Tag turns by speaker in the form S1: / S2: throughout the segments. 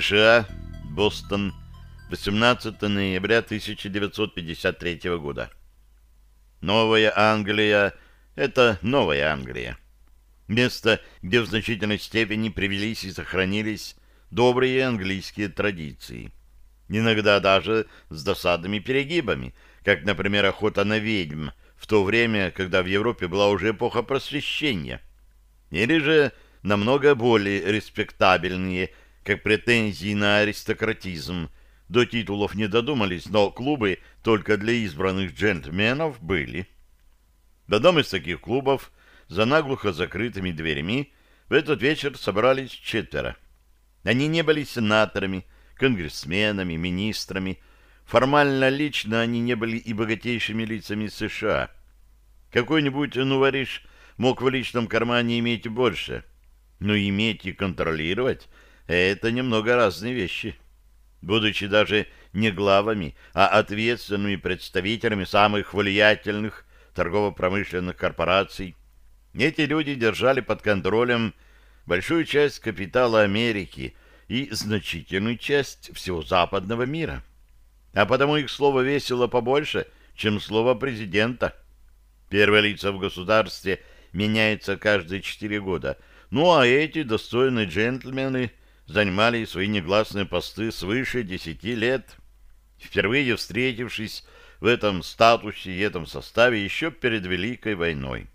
S1: США, Бостон, 18 ноября 1953 года. Новая Англия — это Новая Англия. Место, где в значительной степени привелись и сохранились добрые английские традиции. Иногда даже с досадными перегибами, как, например, охота на ведьм в то время, когда в Европе была уже эпоха просвещения. Или же намного более респектабельные, как претензии на аристократизм. До титулов не додумались, но клубы только для избранных джентльменов были. В одном из таких клубов за наглухо закрытыми дверями в этот вечер собрались четверо. Они не были сенаторами, конгрессменами, министрами. Формально лично они не были и богатейшими лицами США. Какой-нибудь нувориш мог в личном кармане иметь больше. Но иметь и контролировать — это немного разные вещи. Будучи даже не главами, а ответственными представителями самых влиятельных торгово-промышленных корпораций, эти люди держали под контролем большую часть капитала Америки и значительную часть всего западного мира. А потому их слово весило побольше, чем слово президента. Первые лица в государстве меняются каждые четыре года. Ну а эти достойные джентльмены занимали свои негласные посты свыше десяти лет. Впервые встретившись в этом статусе и этом составе еще перед Великой войной.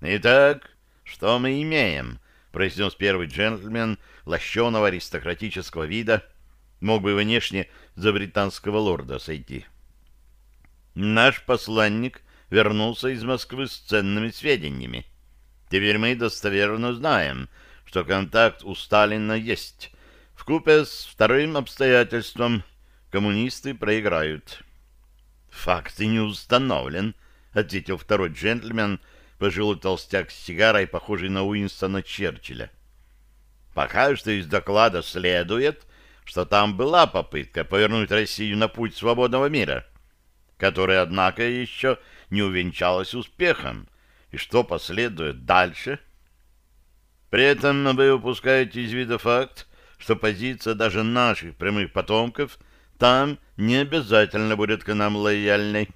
S1: «Итак, что мы имеем?» — произнес первый джентльмен лощеного аристократического вида. Мог бы внешне за британского лорда сойти. «Наш посланник вернулся из Москвы с ценными сведениями. Теперь мы достоверно знаем, что контакт у Сталина есть. Вкупе с вторым обстоятельством коммунисты проиграют». «Факт не установлен», — ответил второй джентльмен, — пожилой толстяк с сигарой, похожий на Уинстона Черчилля. Пока что из доклада следует, что там была попытка повернуть Россию на путь свободного мира, которая, однако, еще не увенчалась успехом. И что последует дальше? При этом вы упускаете из вида факт, что позиция даже наших прямых потомков там не обязательно будет к нам лояльной,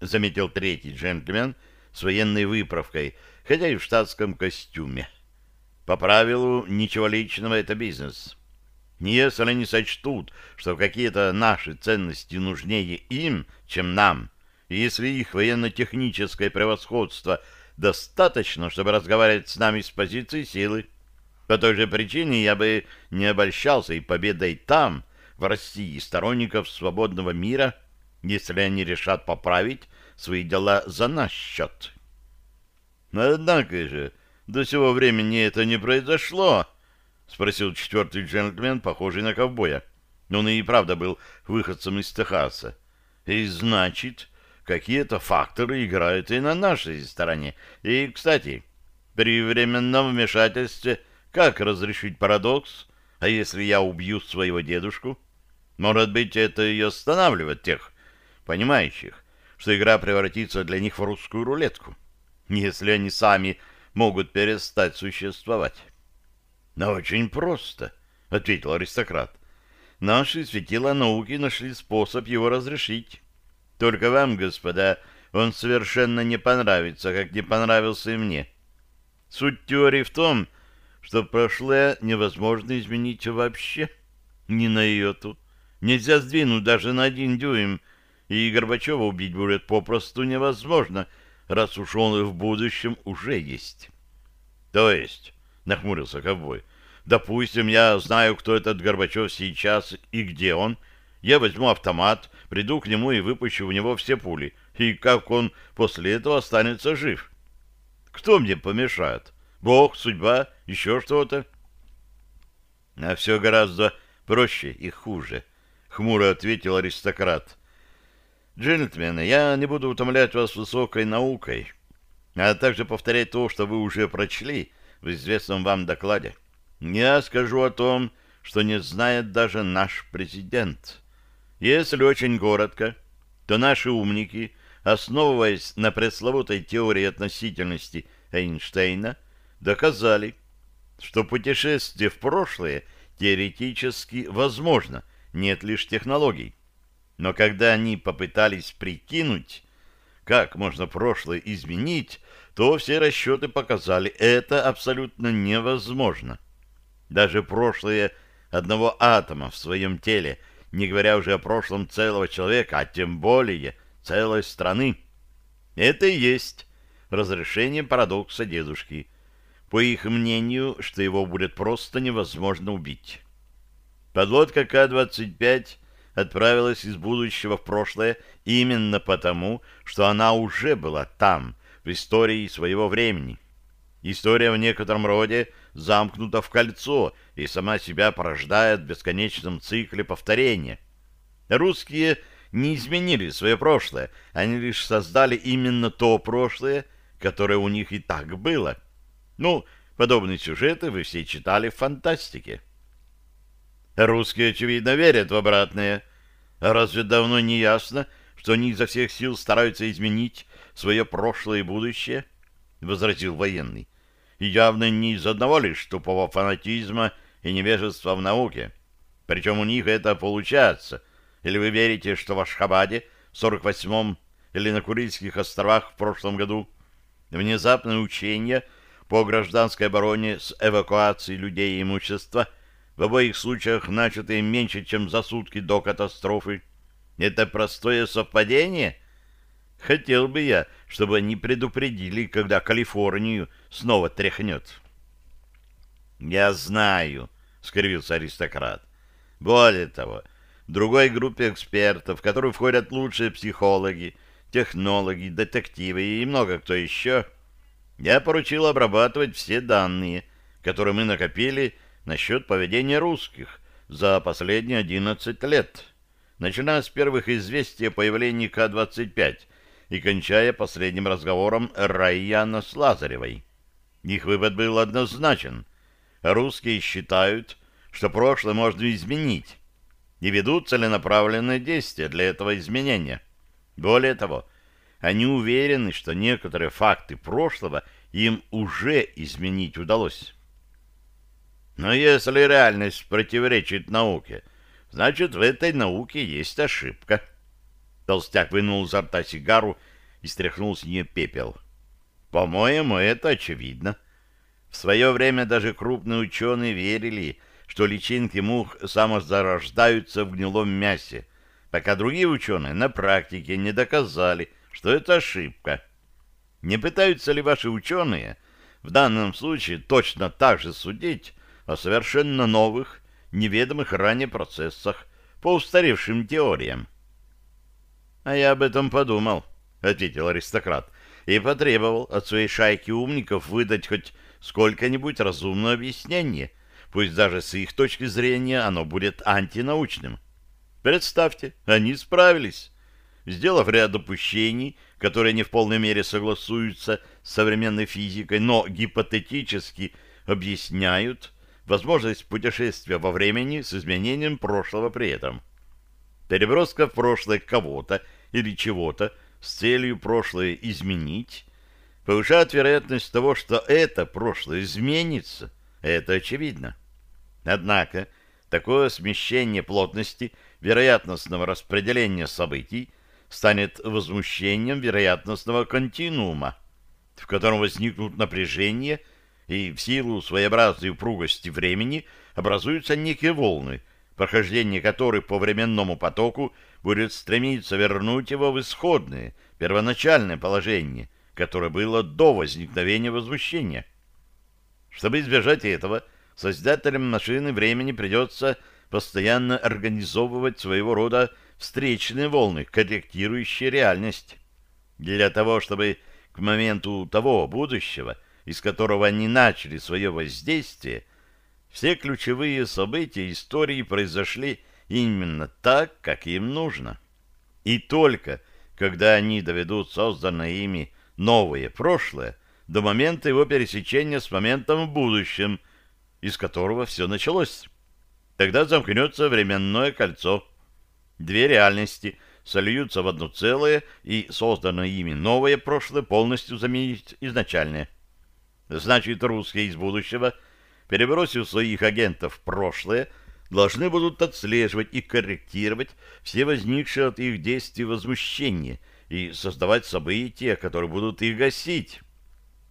S1: заметил третий джентльмен, с военной выправкой, хотя и в штатском костюме. По правилу, ничего личного — это бизнес. Если они сочтут, что какие-то наши ценности нужнее им, чем нам, если их военно-техническое превосходство достаточно, чтобы разговаривать с нами с позиции силы, по той же причине я бы не обольщался и победой там, в России, сторонников свободного мира, если они решат поправить свои дела за наш счет. Однако же, до сего времени это не произошло, — спросил четвертый джентльмен, похожий на ковбоя. Он и правда был выходцем из Техаса. И значит, какие-то факторы играют и на нашей стороне. И, кстати, при временном вмешательстве как разрешить парадокс? А если я убью своего дедушку? Может быть, это и останавливает тех, понимающих, что игра превратится для них в русскую рулетку, если они сами могут перестать существовать. — Но очень просто, — ответил аристократ. — Наши светила науки нашли способ его разрешить. Только вам, господа, он совершенно не понравится, как не понравился и мне. Суть теории в том, что прошлое невозможно изменить вообще, ни на йоту. Нельзя сдвинуть даже на один дюйм — и Горбачева убить будет попросту невозможно, раз уж он в будущем уже есть. — То есть, — нахмурился ковбой, — допустим, я знаю, кто этот Горбачев сейчас и где он, я возьму автомат, приду к нему и выпущу в него все пули, и как он после этого останется жив? Кто мне помешает? Бог, судьба, еще что-то? — А все гораздо проще и хуже, — хмуро ответил аристократ. — Джентльмены, я не буду утомлять вас высокой наукой, а также повторять то, что вы уже прочли в известном вам докладе. Я скажу о том, что не знает даже наш президент. Если очень коротко, то наши умники, основываясь на пресловутой теории относительности Эйнштейна, доказали, что путешествие в прошлое теоретически возможно, нет лишь технологий. Но когда они попытались прикинуть, как можно прошлое изменить, то все расчеты показали, это абсолютно невозможно. Даже прошлое одного атома в своем теле, не говоря уже о прошлом целого человека, а тем более целой страны, это и есть разрешение парадокса дедушки. По их мнению, что его будет просто невозможно убить. Подлодка К-25 отправилась из будущего в прошлое именно потому, что она уже была там, в истории своего времени. История в некотором роде замкнута в кольцо и сама себя порождает в бесконечном цикле повторения. Русские не изменили свое прошлое, они лишь создали именно то прошлое, которое у них и так было. Ну, подобные сюжеты вы все читали в фантастике. Русские, очевидно, верят в обратное. Разве давно не ясно, что они изо всех сил стараются изменить свое прошлое и будущее? — возразил военный. И явно не из одного лишь тупого фанатизма и невежества в науке. Причем у них это получается. Или вы верите, что в Ашхабаде в 48-м или на Курильских островах в прошлом году внезапное учение по гражданской обороне с эвакуацией людей и имущества — в обоих случаях начатые меньше, чем за сутки до катастрофы. Это простое совпадение? Хотел бы я, чтобы они предупредили, когда Калифорнию снова тряхнет. «Я знаю», — скривился аристократ. «Более того, другой группе экспертов, в которую входят лучшие психологи, технологи, детективы и много кто еще, я поручил обрабатывать все данные, которые мы накопили насчет поведения русских за последние 11 лет, начиная с первых известий о появлении К-25 и кончая последним разговором Райяна с Лазаревой. Их вывод был однозначен. Русские считают, что прошлое можно изменить, и ведут целенаправленные действия для этого изменения. Более того, они уверены, что некоторые факты прошлого им уже изменить удалось. Но если реальность противоречит науке, значит, в этой науке есть ошибка. Толстяк вынул изо рта сигару и стряхнул с нее пепел. По-моему, это очевидно. В свое время даже крупные ученые верили, что личинки мух самозарождаются в гнилом мясе, пока другие ученые на практике не доказали, что это ошибка. Не пытаются ли ваши ученые в данном случае точно так же судить, о совершенно новых, неведомых ранее процессах по устаревшим теориям. — А я об этом подумал, — ответил аристократ, и потребовал от своей шайки умников выдать хоть сколько-нибудь разумное объяснение, пусть даже с их точки зрения оно будет антинаучным. Представьте, они справились. Сделав ряд допущений, которые не в полной мере согласуются с современной физикой, но гипотетически объясняют возможность путешествия во времени с изменением прошлого при этом. Переброска в прошлое кого-то или чего-то с целью прошлое изменить повышает вероятность того, что это прошлое изменится. Это очевидно. Однако такое смещение плотности вероятностного распределения событий станет возмущением вероятностного континуума, в котором возникнут напряжения и в силу своеобразной упругости времени образуются некие волны, прохождение которых по временному потоку будет стремиться вернуть его в исходное, первоначальное положение, которое было до возникновения возмущения. Чтобы избежать этого, создателям машины времени придется постоянно организовывать своего рода встречные волны, корректирующие реальность. Для того, чтобы к моменту того будущего – из которого они начали свое воздействие, все ключевые события истории произошли именно так, как им нужно. И только когда они доведут созданное ими новое прошлое до момента его пересечения с моментом в будущем, из которого все началось. Тогда замкнется временное кольцо. Две реальности сольются в одно целое, и созданное ими новое прошлое полностью заменит изначальное. Значит, русские из будущего перебросив своих агентов в прошлое, должны будут отслеживать и корректировать все возникшие от их действий возмущения и создавать события, которые будут их гасить.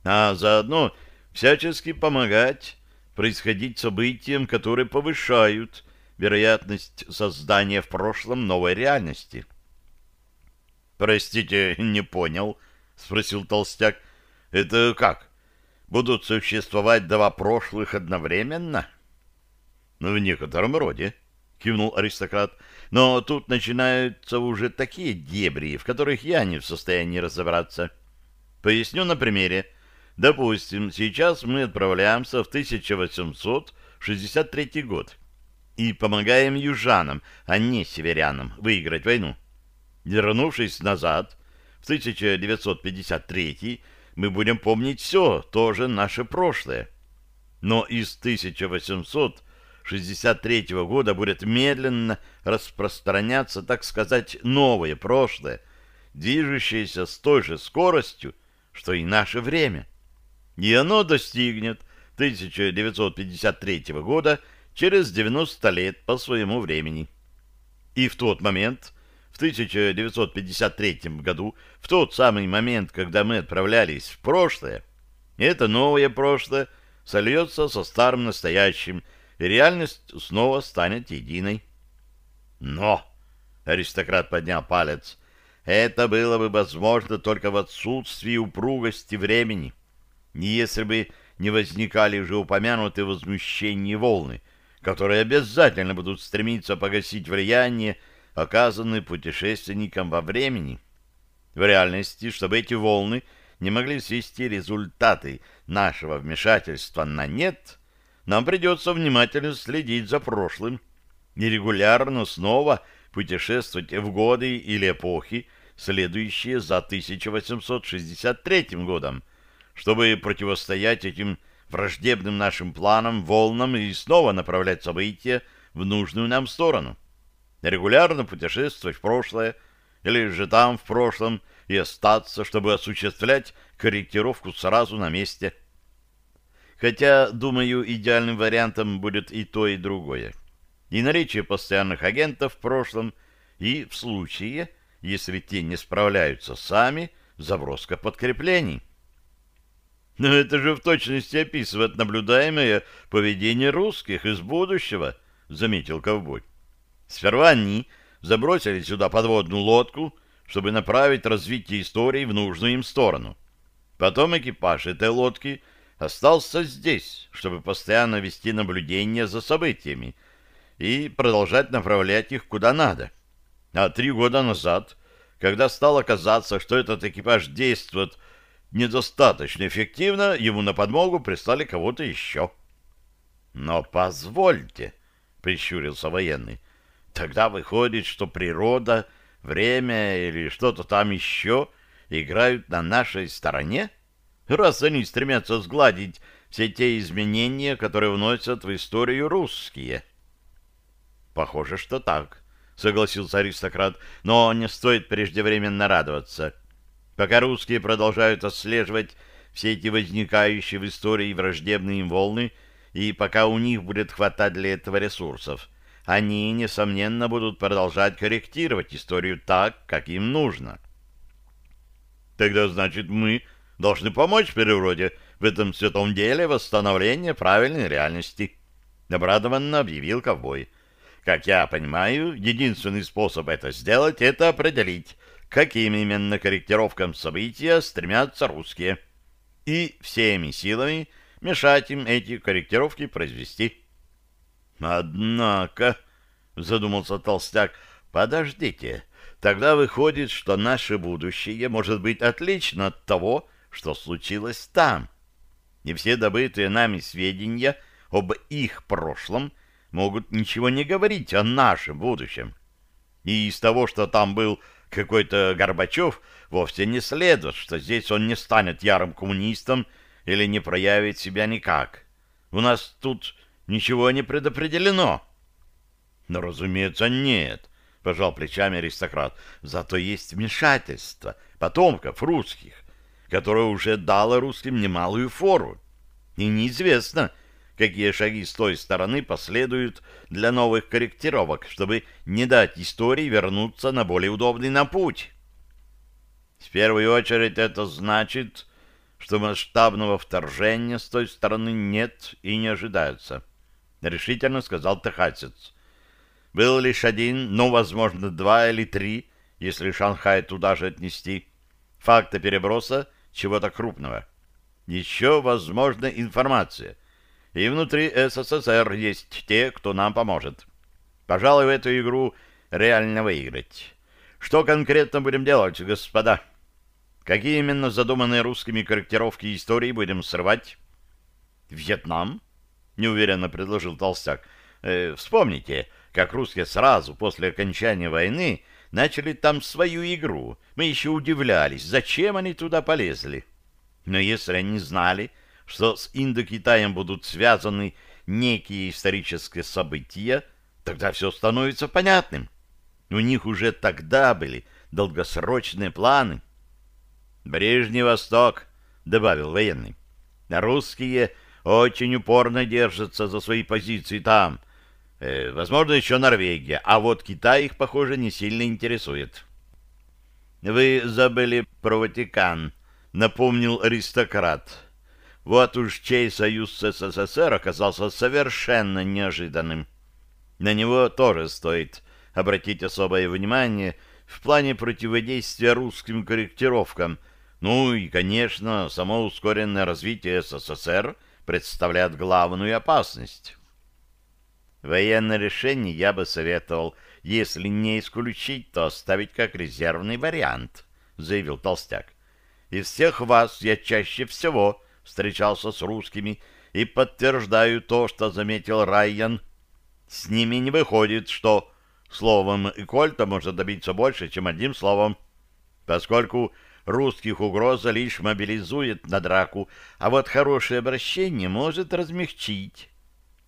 S1: А заодно всячески помогать происходить событиям, которые повышают вероятность создания в прошлом новой реальности. «Простите, не понял», — спросил Толстяк. «Это как? Будут существовать два прошлых одновременно?» «Ну, в некотором роде», — кивнул аристократ. «Но тут начинаются уже такие дебри, в которых я не в состоянии разобраться. Поясню на примере. Допустим, сейчас мы отправляемся в 1863 год и помогаем южанам, а не северянам, выиграть войну. Вернувшись назад, в 1953 мы будем помнить все, тоже наше прошлое. Но из 1863 года будет медленно распространяться, так сказать, новое прошлое, движущееся с той же скоростью, что и наше время и оно достигнет 1953 года через 90 лет по своему времени. И в тот момент, в 1953 году, в тот самый момент, когда мы отправлялись в прошлое, это новое прошлое сольется со старым настоящим, и реальность снова станет единой. Но, аристократ поднял палец, это было бы возможно только в отсутствии упругости времени если бы не возникали уже упомянутые возмущения волны, которые обязательно будут стремиться погасить влияние, оказанное путешественникам во времени. В реальности, чтобы эти волны не могли свести результаты нашего вмешательства на нет, нам придется внимательно следить за прошлым и регулярно снова путешествовать в годы или эпохи, следующие за 1863 годом, чтобы противостоять этим враждебным нашим планам, волнам и снова направлять события в нужную нам сторону. Регулярно путешествовать в прошлое или же там в прошлом и остаться, чтобы осуществлять корректировку сразу на месте. Хотя, думаю, идеальным вариантом будет и то, и другое. И наличие постоянных агентов в прошлом, и в случае, если те не справляются сами, заброска подкреплений. Но это же в точности описывает наблюдаемое поведение русских из будущего, заметил ковбой. Сперва они забросили сюда подводную лодку, чтобы направить развитие истории в нужную им сторону. Потом экипаж этой лодки остался здесь, чтобы постоянно вести наблюдение за событиями и продолжать направлять их куда надо. А три года назад, когда стало казаться, что этот экипаж действует недостаточно эффективно, ему на подмогу прислали кого-то еще. «Но позвольте», — прищурился военный, — «тогда выходит, что природа, время или что-то там еще играют на нашей стороне, раз они стремятся сгладить все те изменения, которые вносят в историю русские». «Похоже, что так», — согласился аристократ, — «но не стоит преждевременно радоваться». Пока русские продолжают отслеживать все эти возникающие в истории враждебные им волны, и пока у них будет хватать для этого ресурсов, они, несомненно, будут продолжать корректировать историю так, как им нужно. Тогда, значит, мы должны помочь природе в этом святом деле восстановления правильной реальности, — обрадованно объявил ковбой. Как я понимаю, единственный способ это сделать — это определить, каким именно корректировкам события стремятся русские, и всеми силами мешать им эти корректировки произвести. «Однако», — задумался Толстяк, — «подождите, тогда выходит, что наше будущее может быть отлично от того, что случилось там, и все добытые нами сведения об их прошлом могут ничего не говорить о нашем будущем. И из того, что там был какой-то Горбачев, вовсе не следует, что здесь он не станет ярым коммунистом или не проявит себя никак. У нас тут ничего не предопределено. Но, разумеется, нет, — пожал плечами аристократ. Зато есть вмешательство потомков русских, которое уже дало русским немалую фору. И неизвестно, какие шаги с той стороны последуют для новых корректировок, чтобы не дать истории вернуться на более удобный на путь. В первую очередь это значит, что масштабного вторжения с той стороны нет и не ожидается, — решительно сказал техасец. Был лишь один, ну, возможно, два или три, если Шанхай туда же отнести. Факта переброса чего-то крупного. Еще, возможно, информация. И внутри СССР есть те, кто нам поможет. Пожалуй, в эту игру реально выиграть. Что конкретно будем делать, господа? Какие именно задуманные русскими корректировки истории будем срывать? Вьетнам? Неуверенно предложил Толстяк. Э, вспомните, как русские сразу после окончания войны начали там свою игру. Мы еще удивлялись, зачем они туда полезли. Но если они знали, что с Индокитаем будут связаны некие исторические события, тогда все становится понятным. У них уже тогда были долгосрочные планы. «Ближний Восток», — добавил военный. «Русские очень упорно держатся за свои позиции там, — Э, возможно, еще Норвегия, а вот Китай их, похоже, не сильно интересует. Вы забыли про Ватикан, напомнил аристократ. Вот уж чей союз с СССР оказался совершенно неожиданным. На него тоже стоит обратить особое внимание в плане противодействия русским корректировкам. Ну и, конечно, само ускоренное развитие СССР представляет главную опасность. Военное решение я бы советовал, если не исключить, то оставить как резервный вариант, заявил Толстяк. Из всех вас я чаще всего встречался с русскими и подтверждаю то, что заметил Райан. С ними не выходит, что словом и кольта можно добиться больше, чем одним словом, поскольку русских угроза лишь мобилизует на драку, а вот хорошее обращение может размягчить.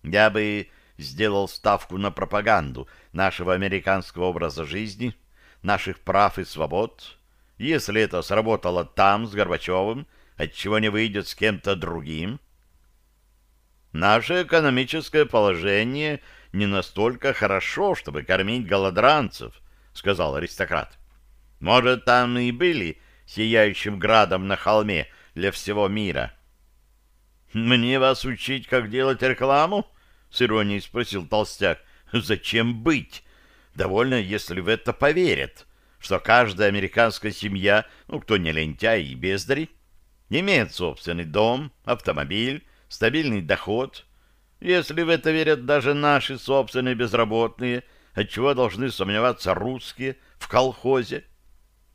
S1: Я бы сделал ставку на пропаганду нашего американского образа жизни, наших прав и свобод. Если это сработало там с Горбачевым, отчего не выйдет с кем-то другим? Наше экономическое положение не настолько хорошо, чтобы кормить голодранцев, сказал аристократ. Может, там и были сияющим градом на холме для всего мира. Мне вас учить, как делать рекламу? с иронией спросил толстяк. Зачем быть? Довольно, если в это поверят, что каждая американская семья, ну, кто не лентяй и бездари, имеет собственный дом, автомобиль, стабильный доход. Если в это верят даже наши собственные безработные, отчего должны сомневаться русские в колхозе?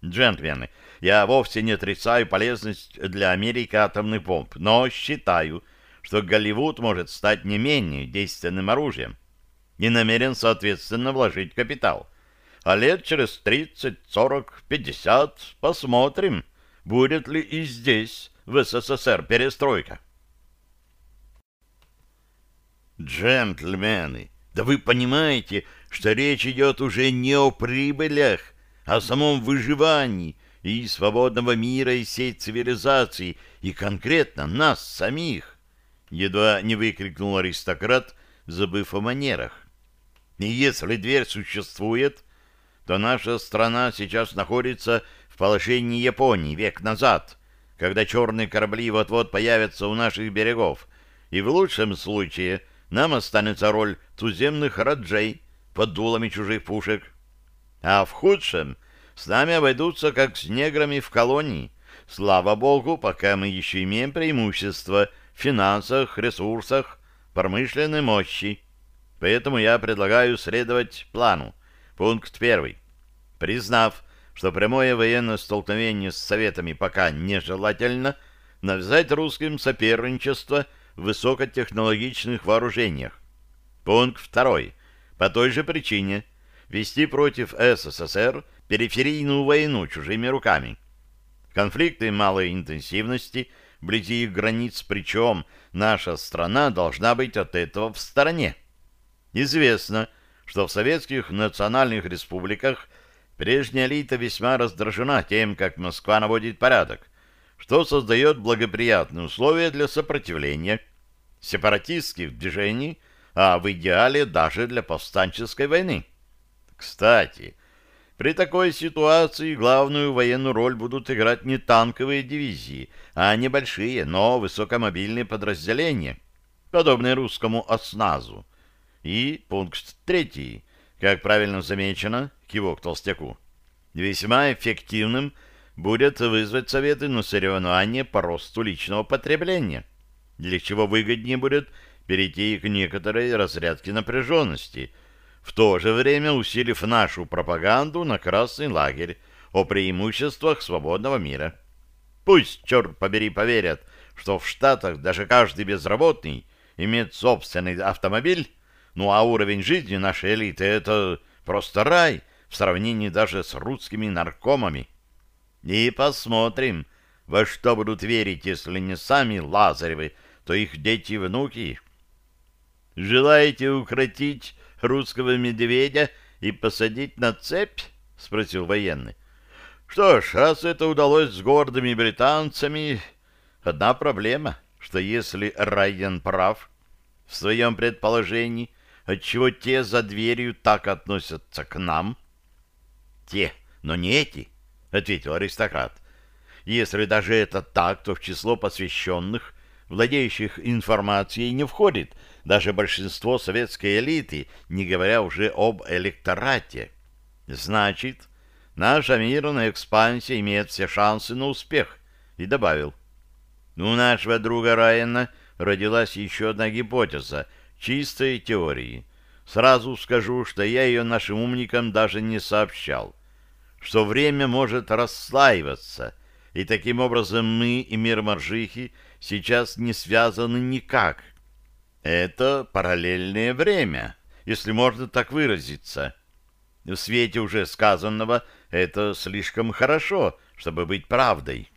S1: Джентльмены, я вовсе не отрицаю полезность для Америки атомных бомб, но считаю, что Голливуд может стать не менее действенным оружием и намерен, соответственно, вложить капитал. А лет через 30, 40, 50 посмотрим, будет ли и здесь, в СССР, перестройка. Джентльмены, да вы понимаете, что речь идет уже не о прибылях, а о самом выживании и свободного мира и всей цивилизации, и конкретно нас самих. Едва не выкрикнул аристократ, забыв о манерах. И если дверь существует, то наша страна сейчас находится в положении Японии век назад, когда черные корабли вот-вот появятся у наших берегов, и в лучшем случае нам останется роль туземных раджей под дулами чужих пушек, а в худшем с нами обойдутся как с неграми в колонии. Слава богу, пока мы еще имеем преимущество — финансах, ресурсах, промышленной мощи. Поэтому я предлагаю следовать плану. Пункт первый. Признав, что прямое военное столкновение с Советами пока нежелательно, навязать русским соперничество в высокотехнологичных вооружениях. Пункт второй. По той же причине вести против СССР периферийную войну чужими руками. Конфликты малой интенсивности – вблизи их границ, причем наша страна должна быть от этого в стороне. Известно, что в советских национальных республиках прежняя элита весьма раздражена тем, как Москва наводит порядок, что создает благоприятные условия для сопротивления, сепаратистских движений, а в идеале даже для повстанческой войны. Кстати, при такой ситуации главную военную роль будут играть не танковые дивизии, а небольшие, но высокомобильные подразделения, подобные русскому «Осназу». И пункт третий, как правильно замечено, кивок толстяку, весьма эффективным будет вызвать советы на соревнования по росту личного потребления, для чего выгоднее будет перейти к некоторой разрядке напряженности – в то же время усилив нашу пропаганду на Красный лагерь о преимуществах свободного мира. Пусть, черт побери, поверят, что в Штатах даже каждый безработный имеет собственный автомобиль, ну а уровень жизни нашей элиты — это просто рай в сравнении даже с русскими наркомами. И посмотрим, во что будут верить, если не сами Лазаревы, то их дети и внуки. Желаете укротить русского медведя и посадить на цепь? — спросил военный. — Что ж, раз это удалось с гордыми британцами, одна проблема, что если Райден прав в своем предположении, отчего те за дверью так относятся к нам? — Те, но не эти, — ответил аристократ. — Если даже это так, то в число посвященных, владеющих информацией, не входит — даже большинство советской элиты, не говоря уже об электорате. Значит, наша мирная экспансия имеет все шансы на успех. И добавил, у нашего друга Райана родилась еще одна гипотеза, чистой теории. Сразу скажу, что я ее нашим умникам даже не сообщал, что время может расслаиваться, и таким образом мы и мир Маржихи сейчас не связаны никак, это параллельное время, если можно так выразиться. В свете уже сказанного это слишком хорошо, чтобы быть правдой.